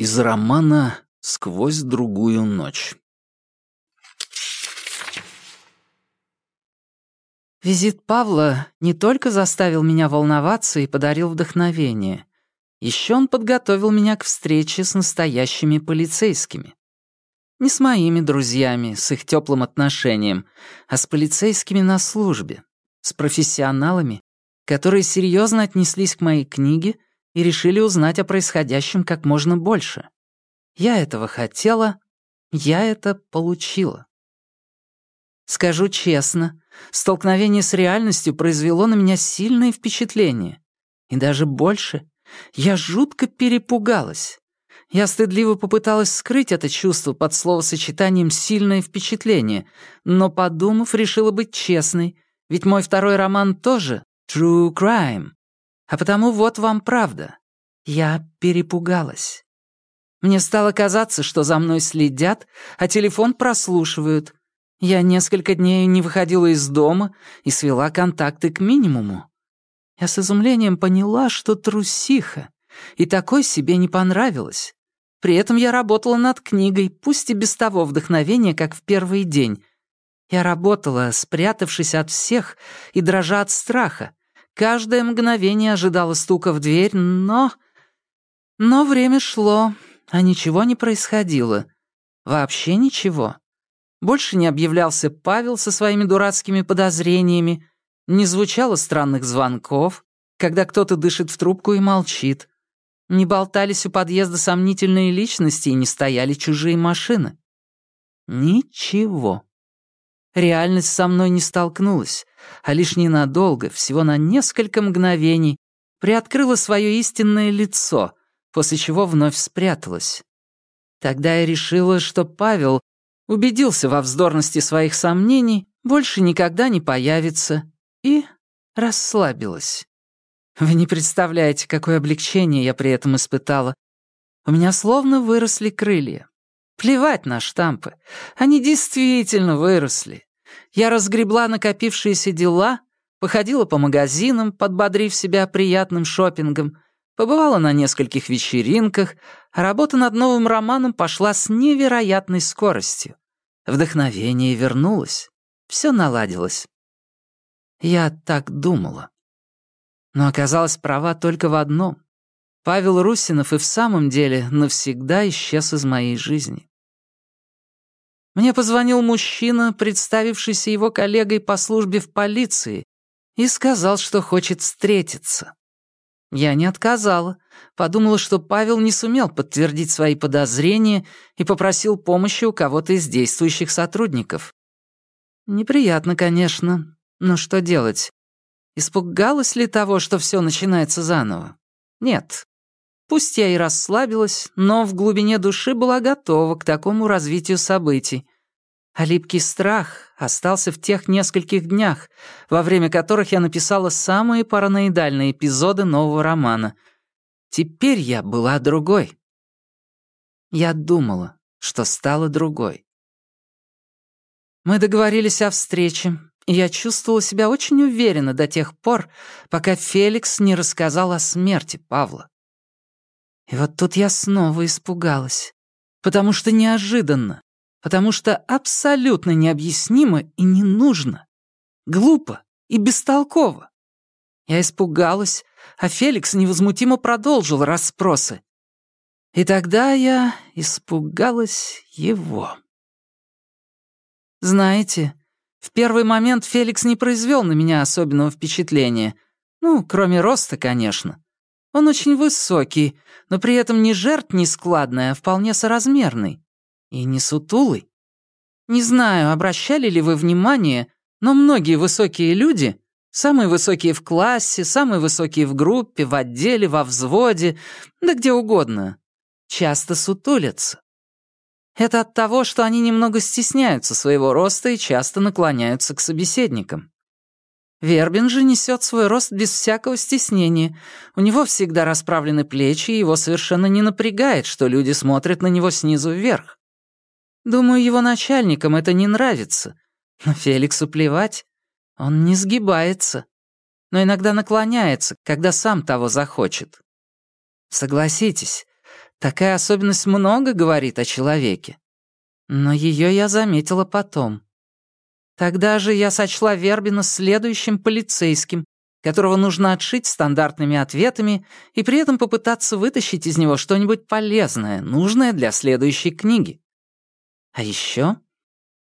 Из романа «Сквозь другую ночь». Визит Павла не только заставил меня волноваться и подарил вдохновение. Еще он подготовил меня к встрече с настоящими полицейскими. Не с моими друзьями, с их теплым отношением, а с полицейскими на службе, с профессионалами, которые серьезно отнеслись к моей книге и решили узнать о происходящем как можно больше. Я этого хотела, я это получила. Скажу честно, столкновение с реальностью произвело на меня сильное впечатление. И даже больше. Я жутко перепугалась. Я стыдливо попыталась скрыть это чувство под словосочетанием «сильное впечатление», но, подумав, решила быть честной, ведь мой второй роман тоже «True Crime». А потому вот вам правда. Я перепугалась. Мне стало казаться, что за мной следят, а телефон прослушивают. Я несколько дней не выходила из дома и свела контакты к минимуму. Я с изумлением поняла, что трусиха, и такой себе не понравилось. При этом я работала над книгой, пусть и без того вдохновения, как в первый день. Я работала, спрятавшись от всех и дрожа от страха, Каждое мгновение ожидала стука в дверь, но... Но время шло, а ничего не происходило. Вообще ничего. Больше не объявлялся Павел со своими дурацкими подозрениями, не звучало странных звонков, когда кто-то дышит в трубку и молчит. Не болтались у подъезда сомнительные личности и не стояли чужие машины. Ничего. Реальность со мной не столкнулась, а лишь ненадолго, всего на несколько мгновений, приоткрыла свое истинное лицо, после чего вновь спряталась. Тогда я решила, что Павел убедился во вздорности своих сомнений, больше никогда не появится, и расслабилась. Вы не представляете, какое облегчение я при этом испытала. У меня словно выросли крылья. Плевать на штампы. Они действительно выросли. Я разгребла накопившиеся дела, походила по магазинам, подбодрив себя приятным шопингом, побывала на нескольких вечеринках, а работа над новым романом пошла с невероятной скоростью. Вдохновение вернулось. Все наладилось. Я так думала. Но оказалась права только в одном. Павел Русинов и в самом деле навсегда исчез из моей жизни. Мне позвонил мужчина, представившийся его коллегой по службе в полиции, и сказал, что хочет встретиться. Я не отказала, подумала, что Павел не сумел подтвердить свои подозрения и попросил помощи у кого-то из действующих сотрудников. Неприятно, конечно, но что делать? Испугалась ли того, что все начинается заново? Нет. Пусть я и расслабилась, но в глубине души была готова к такому развитию событий. А липкий страх остался в тех нескольких днях, во время которых я написала самые параноидальные эпизоды нового романа. Теперь я была другой. Я думала, что стала другой. Мы договорились о встрече, и я чувствовала себя очень уверенно до тех пор, пока Феликс не рассказал о смерти Павла. И вот тут я снова испугалась, потому что неожиданно, потому что абсолютно необъяснимо и не нужно, глупо и бестолково. Я испугалась, а Феликс невозмутимо продолжил расспросы. И тогда я испугалась его. Знаете, в первый момент Феликс не произвел на меня особенного впечатления. Ну, кроме роста, конечно. Он очень высокий, но при этом не жертв нескладный, а вполне соразмерный. И не сутулый. Не знаю, обращали ли вы внимание, но многие высокие люди, самые высокие в классе, самые высокие в группе, в отделе, во взводе, да где угодно, часто сутулятся. Это от того, что они немного стесняются своего роста и часто наклоняются к собеседникам. Вербин же несет свой рост без всякого стеснения. У него всегда расправлены плечи, и его совершенно не напрягает, что люди смотрят на него снизу вверх. Думаю, его начальникам это не нравится. Но Феликсу плевать. Он не сгибается. Но иногда наклоняется, когда сам того захочет. Согласитесь, Такая особенность много говорит о человеке. Но ее я заметила потом. Тогда же я сочла Вербина следующим полицейским, которого нужно отшить стандартными ответами и при этом попытаться вытащить из него что-нибудь полезное, нужное для следующей книги. А еще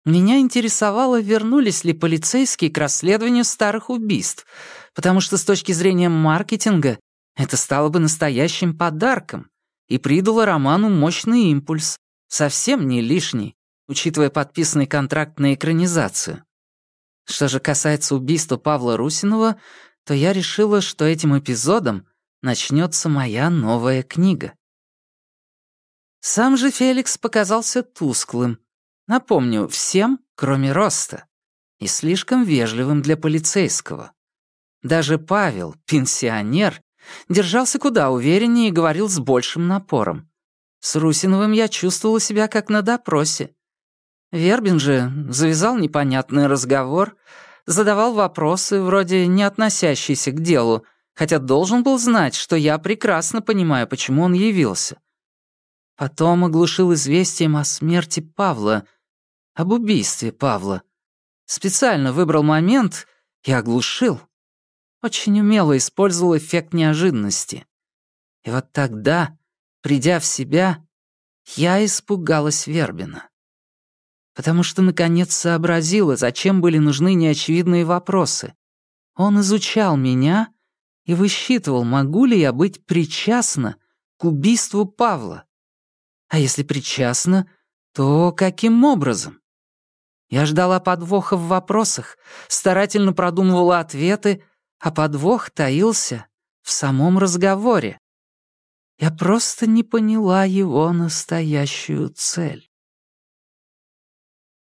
меня интересовало, вернулись ли полицейские к расследованию старых убийств, потому что с точки зрения маркетинга это стало бы настоящим подарком и придало роману мощный импульс, совсем не лишний, учитывая подписанный контракт на экранизацию. Что же касается убийства Павла Русинова, то я решила, что этим эпизодом начнется моя новая книга. Сам же Феликс показался тусклым. Напомню, всем, кроме Роста. И слишком вежливым для полицейского. Даже Павел, пенсионер, держался куда увереннее и говорил с большим напором. С Русиновым я чувствовала себя как на допросе. Вербин же завязал непонятный разговор, задавал вопросы, вроде не относящиеся к делу, хотя должен был знать, что я прекрасно понимаю, почему он явился. Потом оглушил известием о смерти Павла, об убийстве Павла. Специально выбрал момент и оглушил. Очень умело использовал эффект неожиданности. И вот тогда, придя в себя, я испугалась Вербина потому что наконец сообразила, зачем были нужны неочевидные вопросы. Он изучал меня и высчитывал, могу ли я быть причастна к убийству Павла. А если причастна, то каким образом? Я ждала подвоха в вопросах, старательно продумывала ответы, а подвох таился в самом разговоре. Я просто не поняла его настоящую цель.